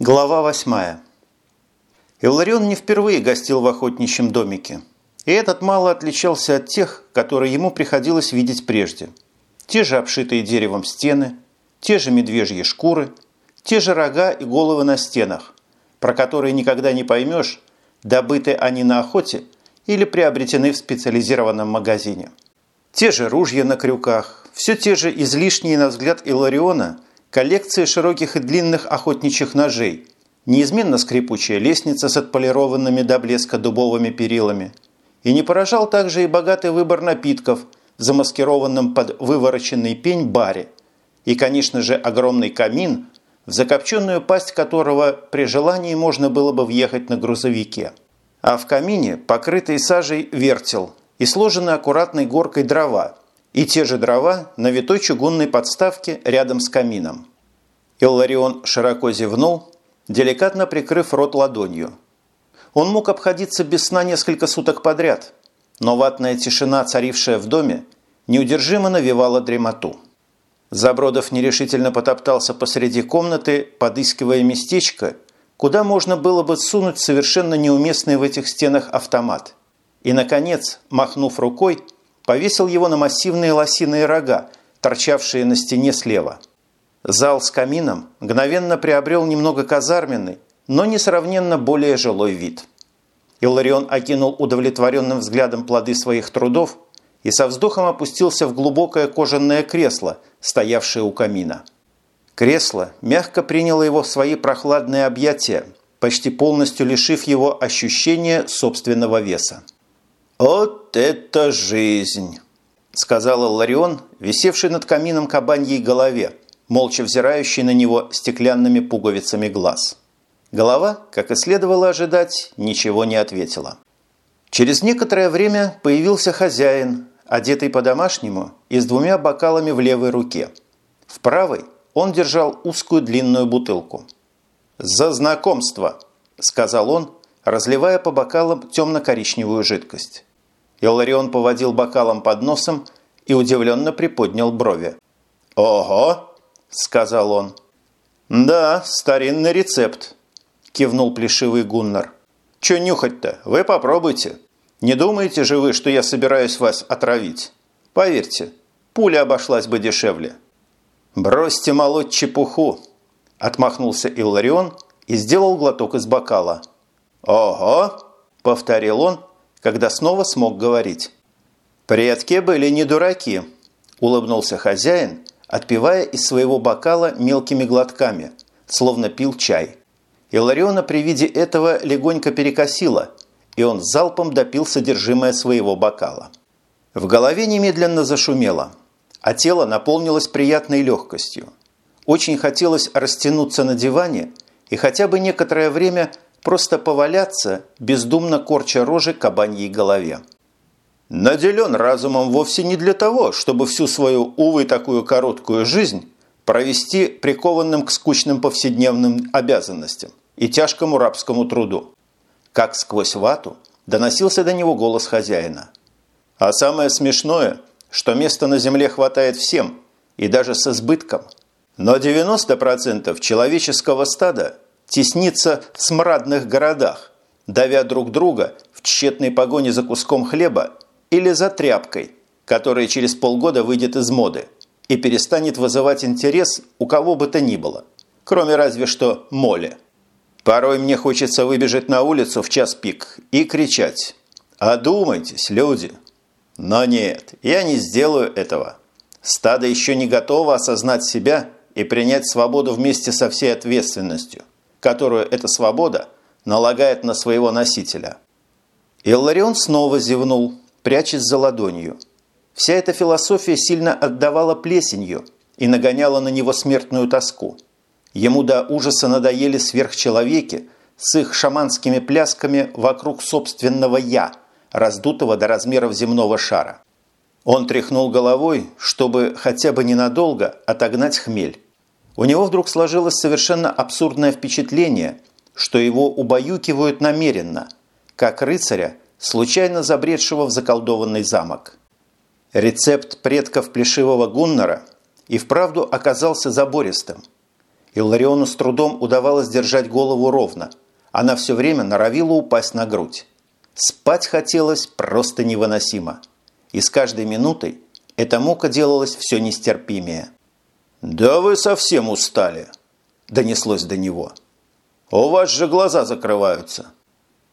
Глава восьмая. Илларион не впервые гостил в охотничьем домике. И этот мало отличался от тех, которые ему приходилось видеть прежде. Те же обшитые деревом стены, те же медвежьи шкуры, те же рога и головы на стенах, про которые никогда не поймешь, добыты они на охоте или приобретены в специализированном магазине. Те же ружья на крюках, все те же излишние, на взгляд Илариона, коллекции широких и длинных охотничьих ножей, неизменно скрипучая лестница с отполированными до блеска дубовыми перилами. И не поражал также и богатый выбор напитков в замаскированном под вывороченный пень баре. И, конечно же, огромный камин, в закопченную пасть которого при желании можно было бы въехать на грузовике. А в камине покрытый сажей вертел и сложены аккуратной горкой дрова – и те же дрова на витой чугунной подставке рядом с камином. Илларион широко зевнул, деликатно прикрыв рот ладонью. Он мог обходиться без сна несколько суток подряд, но ватная тишина, царившая в доме, неудержимо навевала дремоту. Забродов нерешительно потоптался посреди комнаты, подыскивая местечко, куда можно было бы сунуть совершенно неуместный в этих стенах автомат. И, наконец, махнув рукой, повесил его на массивные лосиные рога, торчавшие на стене слева. Зал с камином мгновенно приобрел немного казарменный, но несравненно более жилой вид. Илларион окинул удовлетворенным взглядом плоды своих трудов и со вздохом опустился в глубокое кожаное кресло, стоявшее у камина. Кресло мягко приняло его в свои прохладные объятия, почти полностью лишив его ощущения собственного веса. «Вот это жизнь!» – сказал Ларион, висевший над камином кабаньей голове, молча взирающий на него стеклянными пуговицами глаз. Голова, как и следовало ожидать, ничего не ответила. Через некоторое время появился хозяин, одетый по-домашнему и с двумя бокалами в левой руке. В правой он держал узкую длинную бутылку. «За знакомство!» – сказал он, разливая по бокалам темно-коричневую жидкость. Иларион поводил бокалом под носом и удивленно приподнял брови. «Ого!» – сказал он. «Да, старинный рецепт», – кивнул плешивый Гуннар. «Чё нюхать-то? Вы попробуйте. Не думаете же вы, что я собираюсь вас отравить? Поверьте, пуля обошлась бы дешевле». «Бросьте молоть чепуху», – отмахнулся Илларион и сделал глоток из бокала. «Ого!» – повторил он когда снова смог говорить. «Предки были не дураки», – улыбнулся хозяин, отпивая из своего бокала мелкими глотками, словно пил чай. Илариона при виде этого легонько перекосила, и он залпом допил содержимое своего бокала. В голове немедленно зашумело, а тело наполнилось приятной легкостью. Очень хотелось растянуться на диване и хотя бы некоторое время – просто поваляться, бездумно корча рожи кабаньей голове. Наделен разумом вовсе не для того, чтобы всю свою, увы, такую короткую жизнь провести прикованным к скучным повседневным обязанностям и тяжкому рабскому труду. Как сквозь вату доносился до него голос хозяина. А самое смешное, что места на земле хватает всем, и даже с избытком. Но 90% человеческого стада тесниться в смрадных городах, давя друг друга в тщетной погоне за куском хлеба или за тряпкой, которая через полгода выйдет из моды и перестанет вызывать интерес у кого бы то ни было, кроме разве что моли. Порой мне хочется выбежать на улицу в час пик и кричать «Одумайтесь, люди!» Но нет, я не сделаю этого. Стадо еще не готово осознать себя и принять свободу вместе со всей ответственностью – которую эта свобода налагает на своего носителя. Илларион снова зевнул, прячась за ладонью. Вся эта философия сильно отдавала плесенью и нагоняла на него смертную тоску. Ему до ужаса надоели сверхчеловеки с их шаманскими плясками вокруг собственного «я», раздутого до размеров земного шара. Он тряхнул головой, чтобы хотя бы ненадолго отогнать хмель. У него вдруг сложилось совершенно абсурдное впечатление, что его убаюкивают намеренно, как рыцаря, случайно забредшего в заколдованный замок. Рецепт предков плешивого Гуннера и вправду оказался забористым. Иллариону с трудом удавалось держать голову ровно. Она все время норовила упасть на грудь. Спать хотелось просто невыносимо. И с каждой минутой эта мука делалась все нестерпимее. «Да вы совсем устали!» – донеслось до него. «У вас же глаза закрываются!»